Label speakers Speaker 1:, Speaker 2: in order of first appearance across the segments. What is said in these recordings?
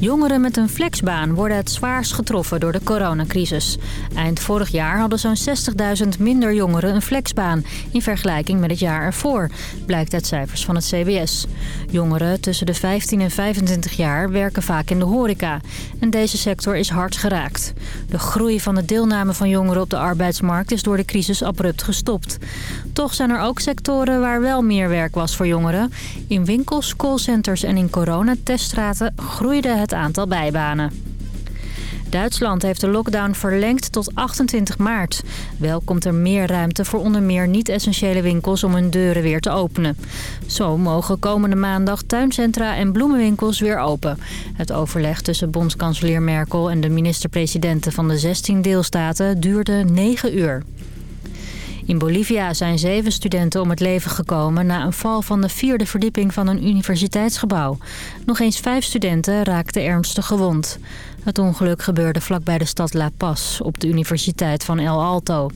Speaker 1: Jongeren met een flexbaan worden het zwaarst getroffen door de coronacrisis. Eind vorig jaar hadden zo'n 60.000 minder jongeren een flexbaan... in vergelijking met het jaar ervoor, blijkt uit cijfers van het CBS. Jongeren tussen de 15 en 25 jaar werken vaak in de horeca. En deze sector is hard geraakt. De groei van de deelname van jongeren op de arbeidsmarkt... is door de crisis abrupt gestopt. Toch zijn er ook sectoren waar wel meer werk was voor jongeren. In winkels, callcenters en in coronateststraten groeide het aantal bijbanen. Duitsland heeft de lockdown verlengd tot 28 maart. Wel komt er meer ruimte voor onder meer niet-essentiële winkels om hun deuren weer te openen. Zo mogen komende maandag tuincentra en bloemenwinkels weer open. Het overleg tussen bondskanselier Merkel en de minister-presidenten van de 16 deelstaten duurde 9 uur. In Bolivia zijn zeven studenten om het leven gekomen na een val van de vierde verdieping van een universiteitsgebouw. Nog eens vijf studenten raakten ernstig gewond. Het ongeluk gebeurde vlakbij de stad La Paz op de universiteit van El Alto.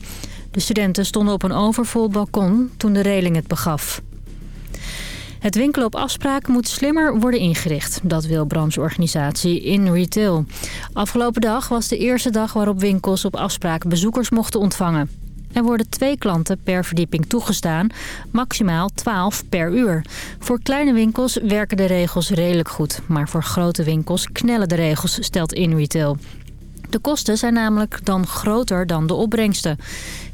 Speaker 1: De studenten stonden op een overvol balkon toen de reling het begaf. Het winkelen op afspraak moet slimmer worden ingericht. Dat wil brancheorganisatie In Retail. Afgelopen dag was de eerste dag waarop winkels op afspraak bezoekers mochten ontvangen. Er worden twee klanten per verdieping toegestaan, maximaal 12 per uur. Voor kleine winkels werken de regels redelijk goed, maar voor grote winkels knellen de regels, stelt InRetail. De kosten zijn namelijk dan groter dan de opbrengsten.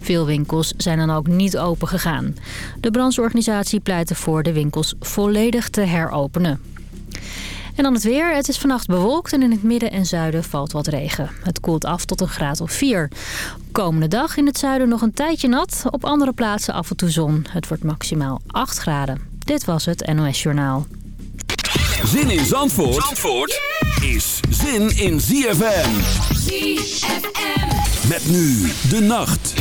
Speaker 1: Veel winkels zijn dan ook niet open gegaan. De brancheorganisatie pleit ervoor de winkels volledig te heropenen. En dan het weer. Het is vannacht bewolkt en in het midden en zuiden valt wat regen. Het koelt af tot een graad of 4. Komende dag in het zuiden nog een tijdje nat. Op andere plaatsen af en toe zon. Het wordt maximaal 8 graden. Dit was het NOS Journaal.
Speaker 2: Zin in Zandvoort, Zandvoort is zin in ZFM. ZFM. Met nu de nacht.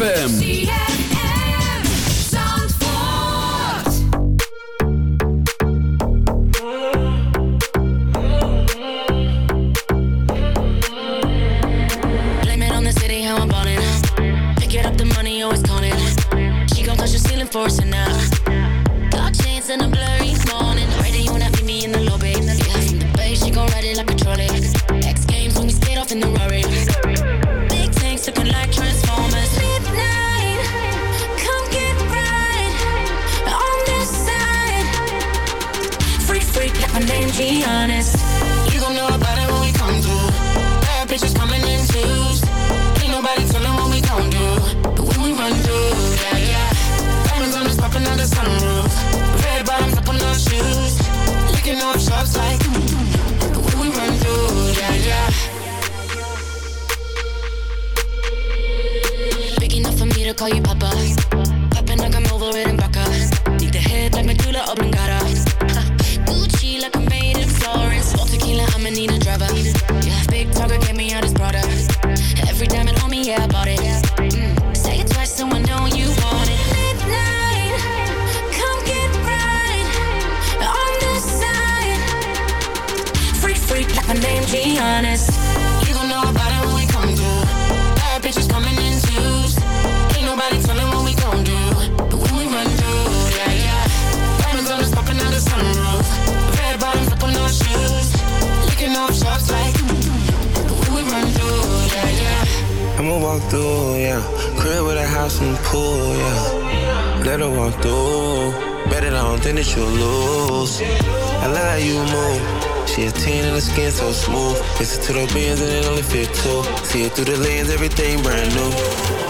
Speaker 3: ZFM.
Speaker 4: I'ma walk through, yeah. Crib with a house and pool, yeah.
Speaker 3: let her walk through. Bet it, I don't think that you'll lose. I like how you move. She a 10 and the skin so smooth. Listen to the bands and it only fit two. See it through the lens, everything brand new.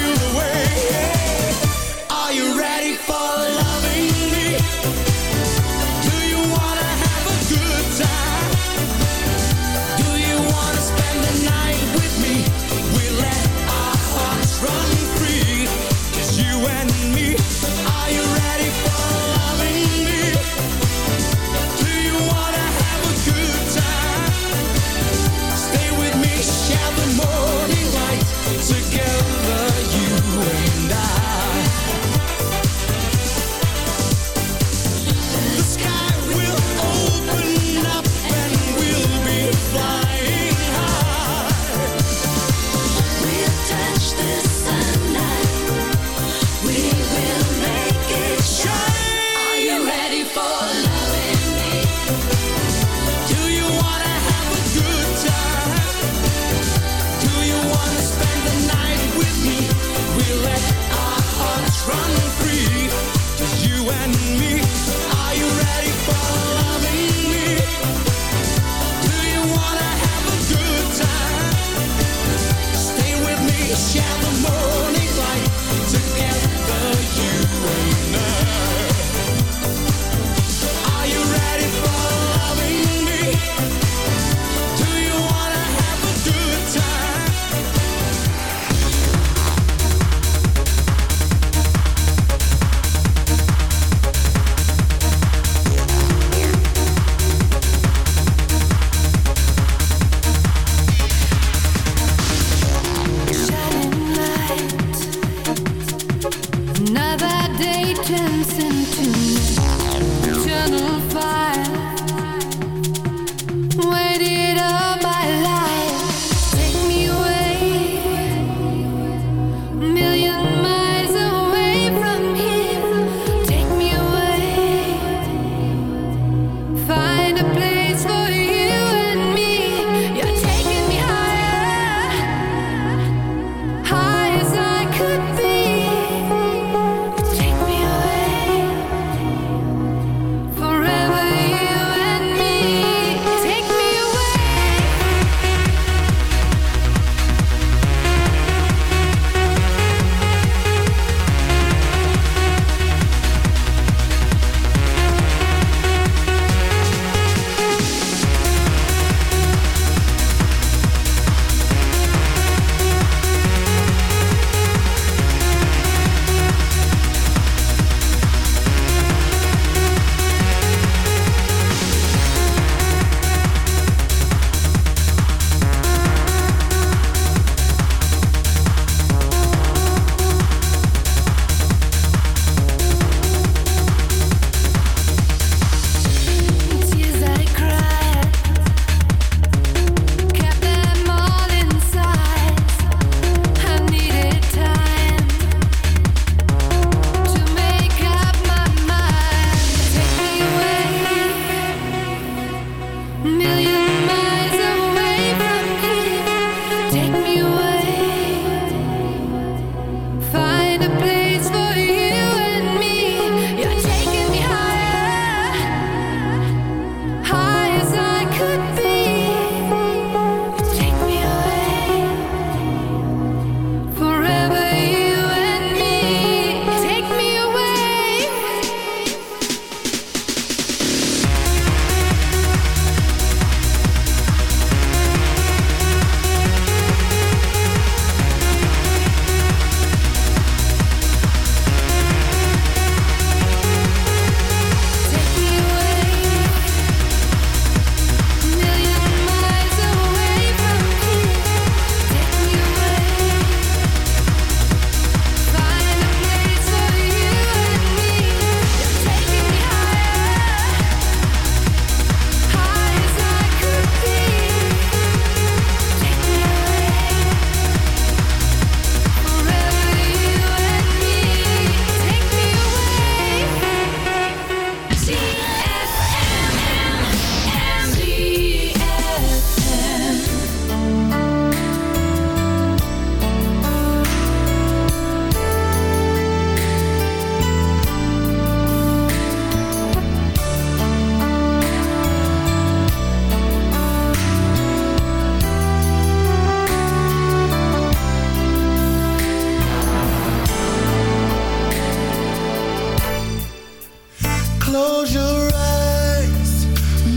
Speaker 5: Close your eyes,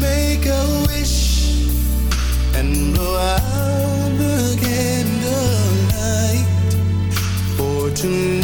Speaker 5: make a wish, and blow out
Speaker 2: the candlelight for tonight.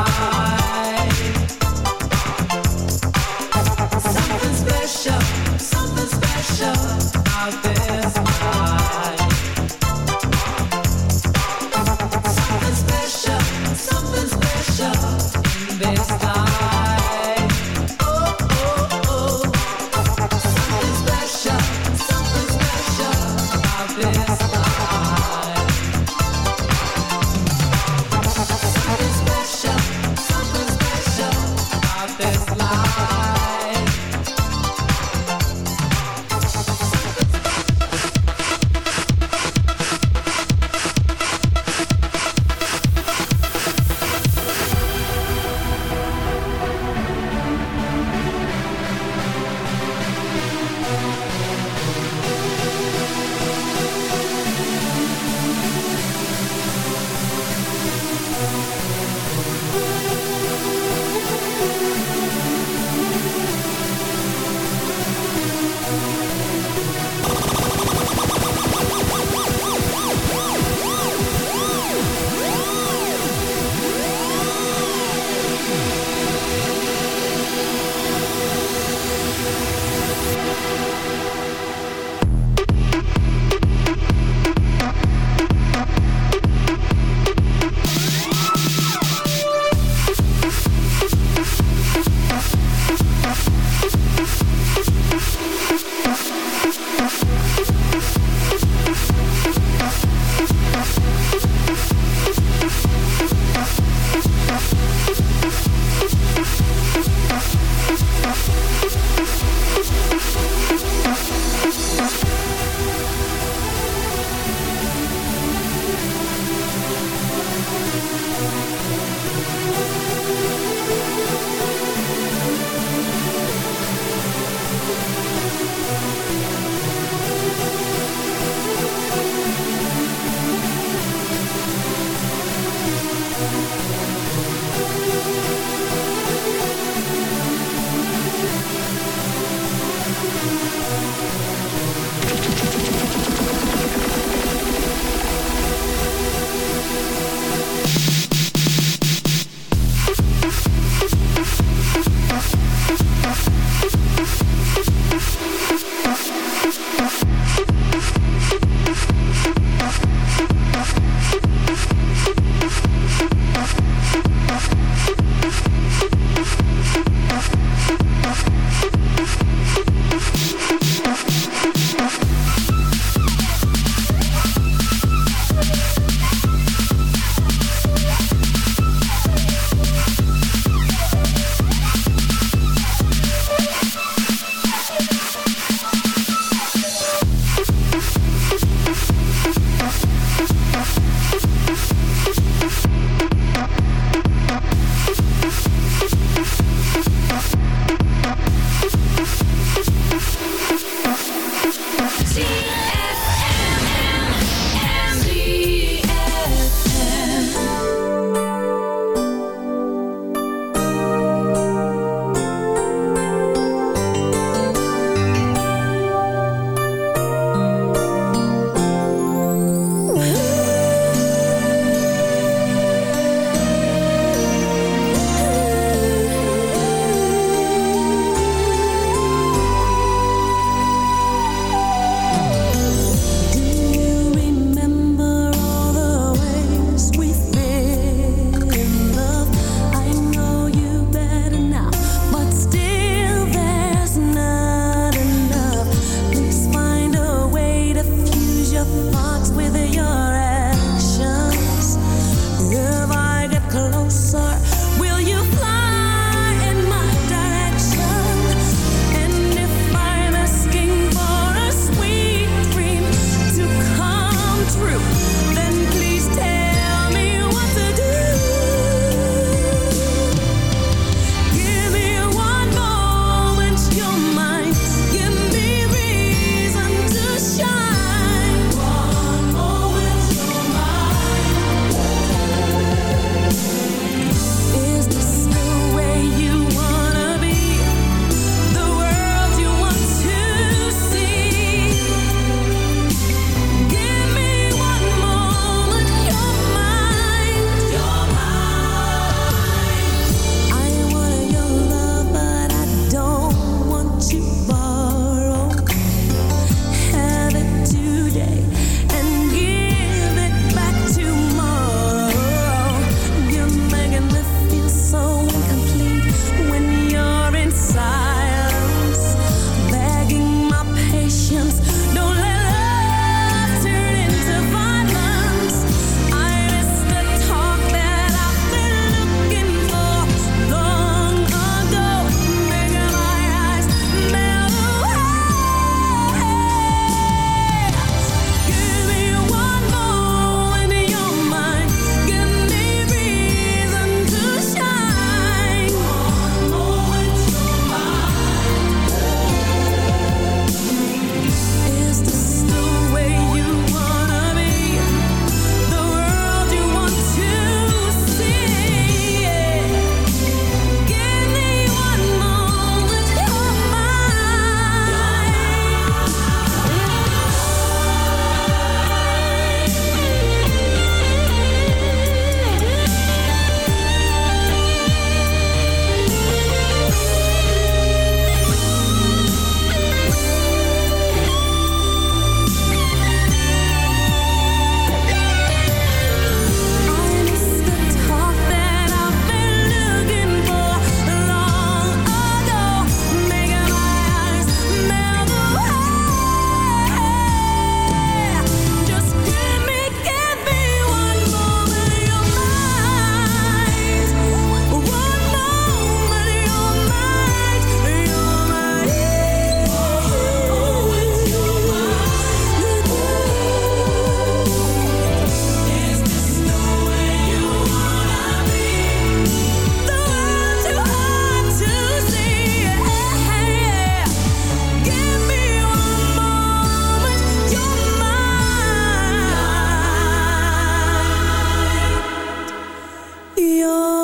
Speaker 2: your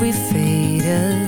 Speaker 2: we faded